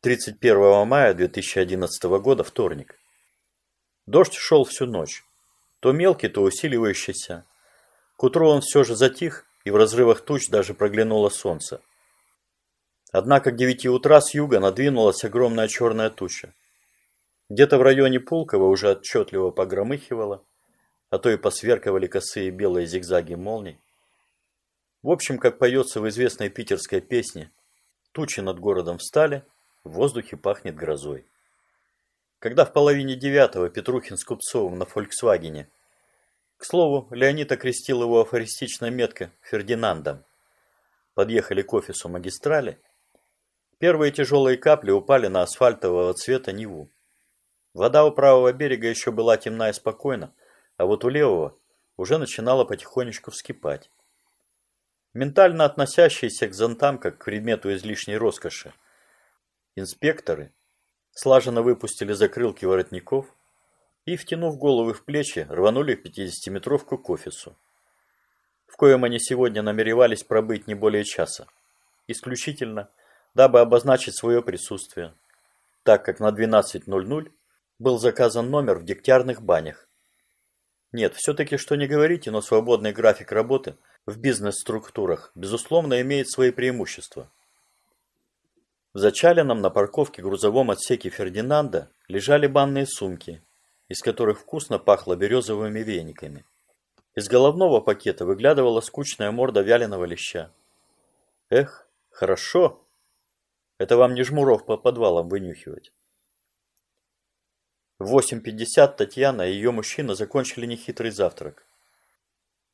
31 мая 2011 года, вторник. Дождь шел всю ночь. То мелкий, то усиливающийся. К утру он все же затих, и в разрывах туч даже проглянуло солнце. Однако к девяти утра с юга надвинулась огромная черная туча. Где-то в районе Пулково уже отчетливо погромыхивало, а то и посверкивали косые белые зигзаги молний. В общем, как поется в известной питерской песне, тучи над городом встали – в воздухе пахнет грозой. Когда в половине девятого Петрухин с Купцовым на «Фольксвагене» К слову, Леонид окрестил его афористично метко Фердинандом. Подъехали к офису магистрали. Первые тяжелые капли упали на асфальтового цвета Неву. Вода у правого берега еще была темна и спокойна, а вот у левого уже начинала потихонечку вскипать. Ментально относящиеся к зонтам как к предмету излишней роскоши – Инспекторы слаженно выпустили закрылки воротников и, втянув головы в плечи, рванули 50-метровку к офису, в коем они сегодня намеревались пробыть не более часа, исключительно, дабы обозначить свое присутствие, так как на 12.00 был заказан номер в дегтярных банях. Нет, все-таки что не говорите, но свободный график работы в бизнес-структурах, безусловно, имеет свои преимущества – в зачаленном на парковке грузовом отсеке Фердинанда лежали банные сумки, из которых вкусно пахло березовыми вениками. Из головного пакета выглядывала скучная морда вяленого леща. Эх, хорошо! Это вам не жмуров по подвалам вынюхивать. В 8.50 Татьяна и ее мужчина закончили нехитрый завтрак.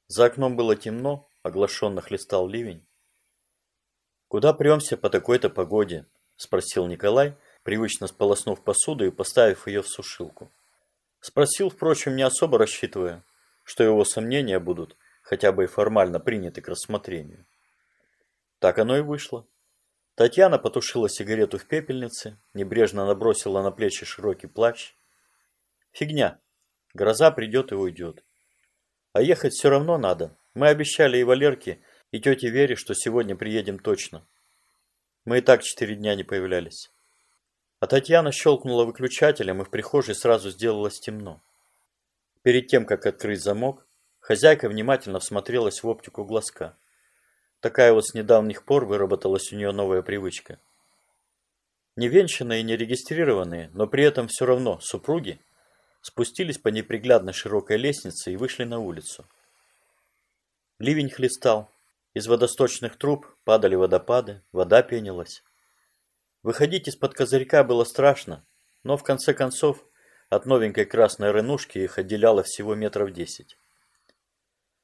За окном было темно, оглашенно хлестал ливень. «Куда премся по такой-то погоде?» – спросил Николай, привычно сполоснув посуду и поставив ее в сушилку. Спросил, впрочем, не особо рассчитывая, что его сомнения будут хотя бы и формально приняты к рассмотрению. Так оно и вышло. Татьяна потушила сигарету в пепельнице, небрежно набросила на плечи широкий плащ. Фигня. Гроза придет и уйдет. А ехать все равно надо. Мы обещали и Валерке, и тете Вере, что сегодня приедем точно. Мы и так четыре дня не появлялись. А Татьяна щелкнула выключателем, и в прихожей сразу сделалось темно. Перед тем, как открыть замок, хозяйка внимательно всмотрелась в оптику глазка. Такая вот с недавних пор выработалась у нее новая привычка. Невенчанные и нерегистрированные, но при этом все равно супруги спустились по неприглядно широкой лестнице и вышли на улицу. Ливень хлестал, из водосточных труб падали водопады, вода пенилась. Выходить из-под козырька было страшно, но в конце концов от новенькой красной рынушки их отделяло всего метров десять.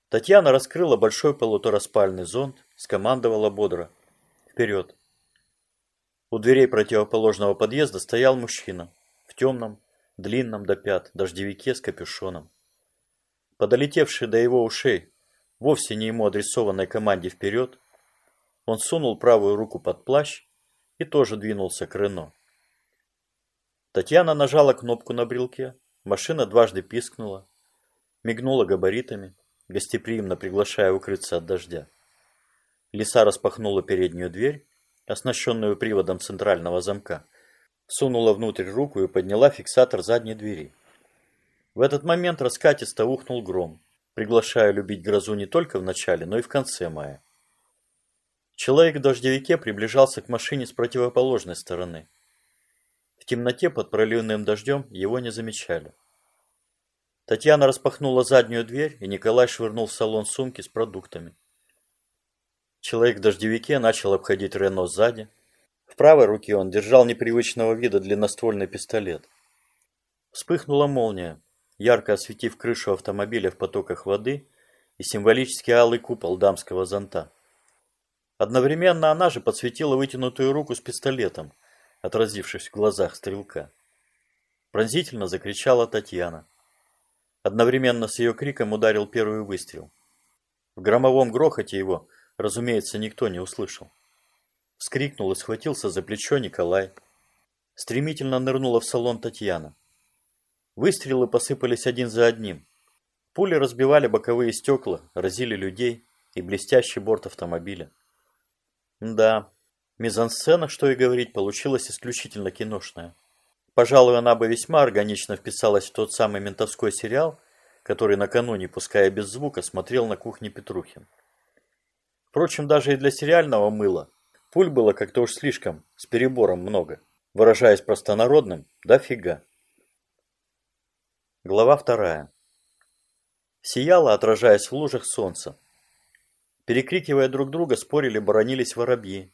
Татьяна раскрыла большой полутораспальный зонт, скомандовала бодро. «Вперед!» У дверей противоположного подъезда стоял мужчина в темном, длинном до пят дождевике с капюшоном. Подолетевший до его ушей вовсе не ему адресованной команде вперед, он сунул правую руку под плащ и тоже двинулся к Рено. Татьяна нажала кнопку на брелке, машина дважды пискнула, мигнула габаритами, гостеприимно приглашая укрыться от дождя. Лиса распахнула переднюю дверь, оснащенную приводом центрального замка, сунула внутрь руку и подняла фиксатор задней двери. В этот момент раскатисто ухнул гром приглашая любить грозу не только в начале, но и в конце мая. Человек в дождевике приближался к машине с противоположной стороны. В темноте под проливным дождем его не замечали. Татьяна распахнула заднюю дверь, и Николай швырнул в салон сумки с продуктами. Человек в дождевике начал обходить Рено сзади. В правой руке он держал непривычного вида длинноствольный пистолет. Вспыхнула молния ярко осветив крышу автомобиля в потоках воды и символический алый купол дамского зонта. Одновременно она же подсветила вытянутую руку с пистолетом, отразившись в глазах стрелка. Пронзительно закричала Татьяна. Одновременно с ее криком ударил первый выстрел. В громовом грохоте его, разумеется, никто не услышал. Вскрикнул и схватился за плечо Николай. Стремительно нырнула в салон Татьяна. Выстрелы посыпались один за одним. Пули разбивали боковые стекла, разили людей и блестящий борт автомобиля. Да, Мизансцена, что и говорить, получилась исключительно киношная. Пожалуй, она бы весьма органично вписалась в тот самый ментовской сериал, который накануне, пуская без звука, смотрел на кухне Петрухин. Впрочем, даже и для сериального мыла пуль было как-то уж слишком, с перебором много. Выражаясь простонародным, да фига. Глава вторая. Сияло, отражаясь в лужах солнца. Перекрикивая друг друга, спорили, боронились воробьи.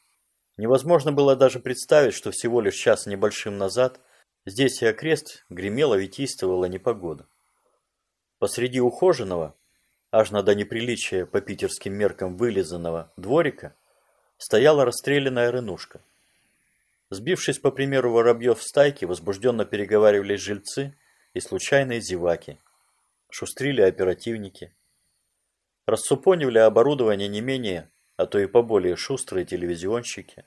Невозможно было даже представить, что всего лишь час небольшим назад здесь и окрест гремела витийствовала непогода. Посреди ухоженного, аж на до неприличия по питерским меркам вылизанного дворика, стояла расстрелянная рынушка. Сбившись по примеру воробьев в стайке, возбужденно переговаривались жильцы и случайные зеваки. Шустрили оперативники. Рассупонивали оборудование не менее, а то и поболее шустрые телевизионщики.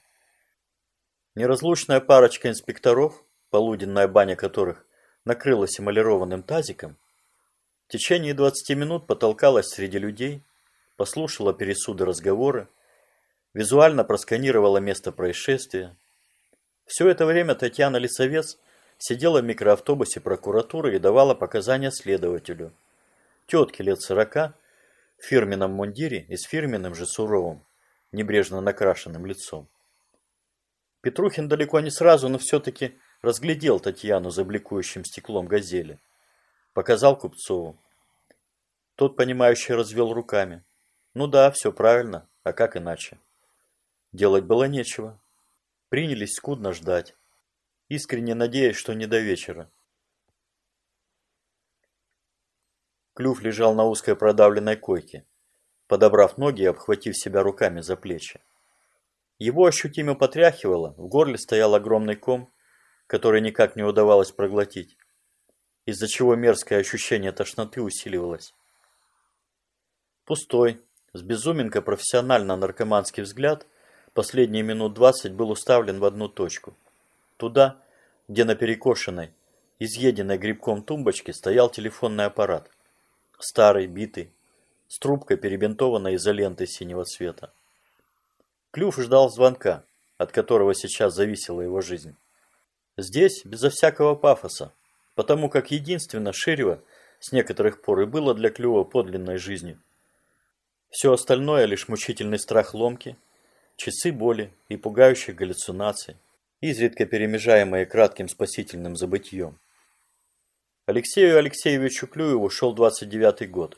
Неразлучная парочка инспекторов, полуденная баня которых накрылась эмалированным тазиком, в течение 20 минут потолкалась среди людей, послушала пересуды разговоры, визуально просканировала место происшествия. Все это время Татьяна Лисовец сидела в микроавтобусе прокуратуры и давала показания следователю. Тетке лет сорока, в фирменном мундире и с фирменным же суровым, небрежно накрашенным лицом. Петрухин далеко не сразу, но все-таки разглядел Татьяну за бликующим стеклом газели. Показал Купцову. Тот, понимающий, развел руками. Ну да, все правильно, а как иначе? Делать было нечего. Принялись скудно ждать, искренне надеясь, что не до вечера. Клюв лежал на узкой продавленной койке, подобрав ноги и обхватив себя руками за плечи. Его ощутимо потряхивало, в горле стоял огромный ком, который никак не удавалось проглотить из-за чего мерзкое ощущение тошноты усиливалось. Пустой, с безуминка профессионально-наркоманский взгляд последние минут двадцать был уставлен в одну точку. Туда, где на перекошенной, изъеденной грибком тумбочке стоял телефонный аппарат. Старый, битый, с трубкой, перебинтованной изолентой синего цвета. Клюв ждал звонка, от которого сейчас зависела его жизнь. Здесь, безо всякого пафоса, потому как единственно Ширево с некоторых пор и было для Клюва подлинной жизнью. Все остальное лишь мучительный страх ломки, часы боли и пугающих галлюцинаций, изредка перемежаемые кратким спасительным забытьем. Алексею Алексеевичу Клюеву шел 29-й год.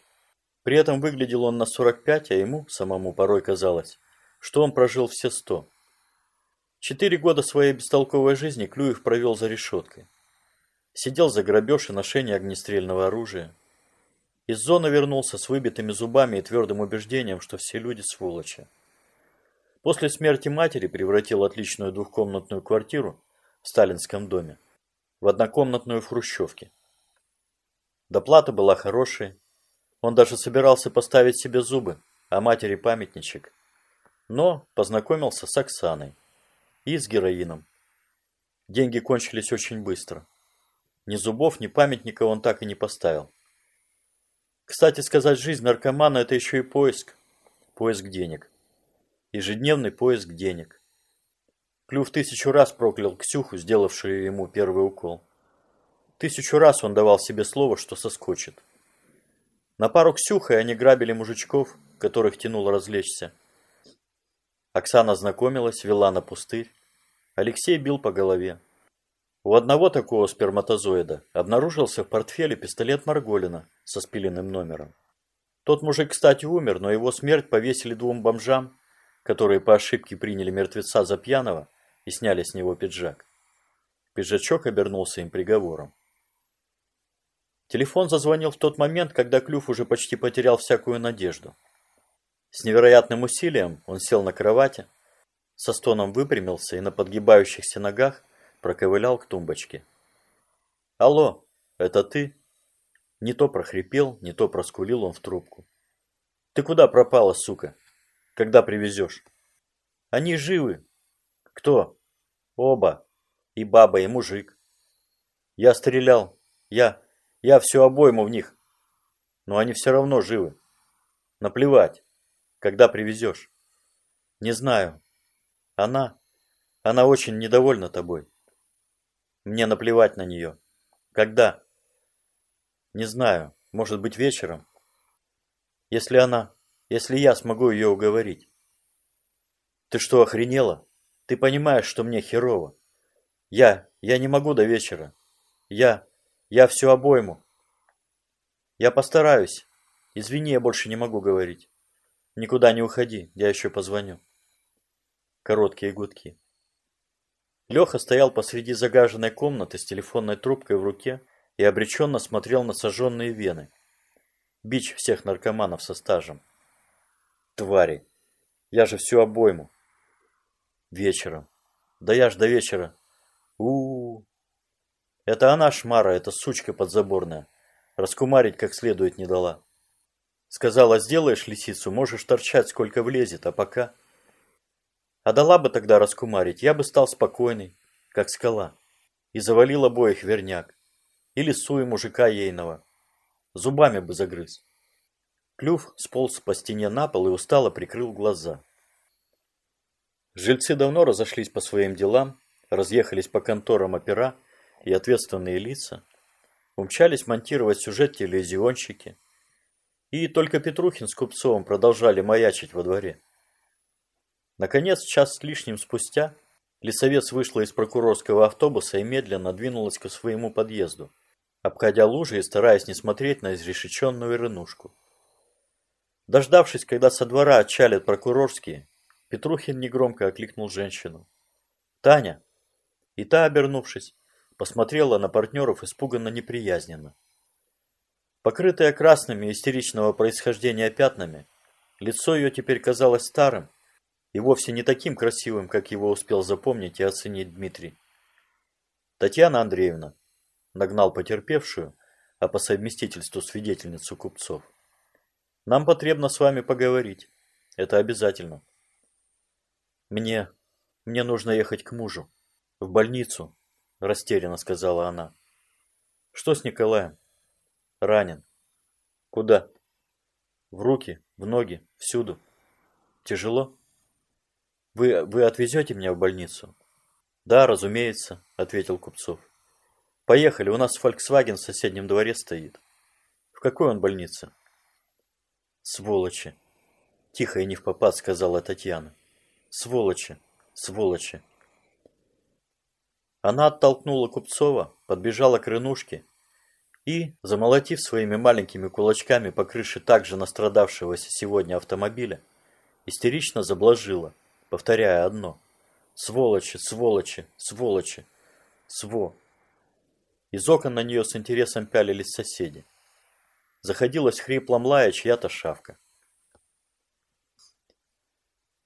При этом выглядел он на 45, а ему самому порой казалось, что он прожил все 100. Четыре года своей бестолковой жизни Клюев провел за решеткой. Сидел за грабеж и ношение огнестрельного оружия. Из зоны вернулся с выбитыми зубами и твердым убеждением, что все люди сволочи. После смерти матери превратил отличную двухкомнатную квартиру в сталинском доме в однокомнатную в Хрущевке. Доплата была хорошей. Он даже собирался поставить себе зубы, а матери памятничек. Но познакомился с Оксаной и с героином. Деньги кончились очень быстро. Ни зубов, ни памятника он так и не поставил. Кстати сказать, жизнь наркомана – это еще и поиск. Поиск денег. Ежедневный поиск денег. Клюв тысячу раз проклял Ксюху, сделавшую ему первый укол. Тысячу раз он давал себе слово, что соскочит. На пару Ксюхой они грабили мужичков, которых тянуло развлечься. Оксана знакомилась, вела на пустырь. Алексей бил по голове. У одного такого сперматозоида обнаружился в портфеле пистолет Марголина со спиленным номером. Тот мужик, кстати, умер, но его смерть повесили двум бомжам, которые по ошибке приняли мертвеца за пьяного и сняли с него пиджак. Пиджачок обернулся им приговором. Телефон зазвонил в тот момент, когда Клюв уже почти потерял всякую надежду. С невероятным усилием он сел на кровати, со стоном выпрямился и на подгибающихся ногах проковылял к тумбочке. «Алло, это ты?» Не то прохрипел, не то проскулил он в трубку. «Ты куда пропала, сука? Когда привезешь?» «Они живы!» «Кто?» «Оба. И баба, и мужик». «Я стрелял. Я... Я всю обойму в них. Но они все равно живы. Наплевать. Когда привезешь?» «Не знаю. Она... Она очень недовольна тобой. Мне наплевать на нее. Когда? Не знаю, может быть вечером. Если она, если я смогу ее уговорить. Ты что, охренела? Ты понимаешь, что мне херово. Я, я не могу до вечера. Я, я все обойму. Я постараюсь. Извини, я больше не могу говорить. Никуда не уходи, я еще позвоню. Короткие гудки. Леха стоял посреди загаженной комнаты с телефонной трубкой в руке и обреченно смотрел на сожженные вены. Бич всех наркоманов со стажем. Твари, я же всю обойму. Вечером. Да я ж до вечера. у у, -у. Это она шмара, эта сучка подзаборная. Раскумарить как следует не дала. Сказала, сделаешь лисицу, можешь торчать сколько влезет, а пока... А дала бы тогда раскумарить, я бы стал спокойный, как скала, и завалил обоих верняк. Или суй мужика ейного. Зубами бы загрыз. Клюв сполз по стене на пол и устало прикрыл глаза. Жильцы давно разошлись по своим делам, разъехались по конторам опера, и ответственные лица умчались монтировать сюжет телевизионщики. И только Петрухин с Купцовым продолжали маячить во дворе. Наконец, час с лишним спустя, лесовец вышла из прокурорского автобуса и медленно двинулась к своему подъезду, обходя лужи и стараясь не смотреть на изрешеченную рынушку. Дождавшись, когда со двора отчалят прокурорские, Петрухин негромко окликнул женщину. «Таня!» И та, обернувшись, посмотрела на партнеров испуганно неприязненно. Покрытая красными истеричного происхождения пятнами, лицо ее теперь казалось старым и вовсе не таким красивым, как его успел запомнить и оценить Дмитрий. Татьяна Андреевна нагнал потерпевшую, а по совместительству свидетельницу купцов. Нам потребно с вами поговорить. Это обязательно. Мне... мне нужно ехать к мужу. В больницу, растерянно сказала она. Что с Николаем? Ранен. Куда? В руки, в ноги, всюду. Тяжело? Вы, вы отвезете меня в больницу? Да, разумеется, ответил Купцов. Поехали, у нас Volkswagen в соседнем дворе стоит. В какой он больнице? Сволочи. Тихо и не в попад сказала Татьяна. Сволочи, сволочи. Она оттолкнула Купцова, подбежала к рынушке и, замолотив своими маленькими кулачками по крыше также настрадавшегося сегодня автомобиля, истерично заблажила, повторяя одно «Сволочи, сволочи, сволочи, сво». Из окон на нее с интересом пялились соседи. Заходилась хриплом лая чья-то шавка.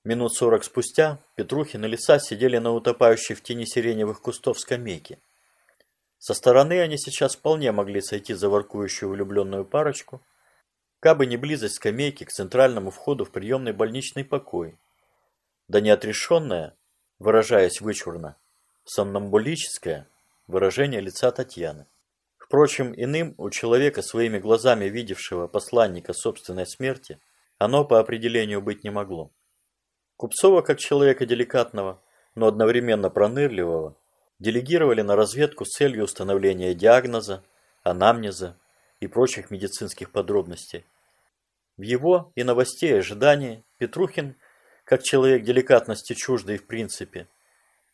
Минут сорок спустя Петрухин и Лиса сидели на утопающей в тени сиреневых кустов скамейке. Со стороны они сейчас вполне могли сойти за воркующую влюбленную парочку, кабы не близость скамейки к центральному входу в приемный больничный покой. Да не отрешенное, выражаясь вычурно, сомнамбулическое выражение лица Татьяны. Впрочем, иным у человека, своими глазами видевшего посланника собственной смерти, оно по определению быть не могло. Купцова, как человека деликатного, но одновременно пронырливого, делегировали на разведку с целью установления диагноза, анамнеза и прочих медицинских подробностей. В его и новостей ожидании Петрухин, как человек деликатности чуждый в принципе,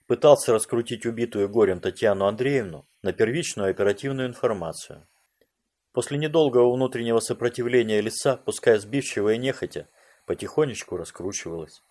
пытался раскрутить убитую горем Татьяну Андреевну на первичную оперативную информацию. После недолгого внутреннего сопротивления лица, пускай сбивчиво и нехотя, потихонечку раскручивалась.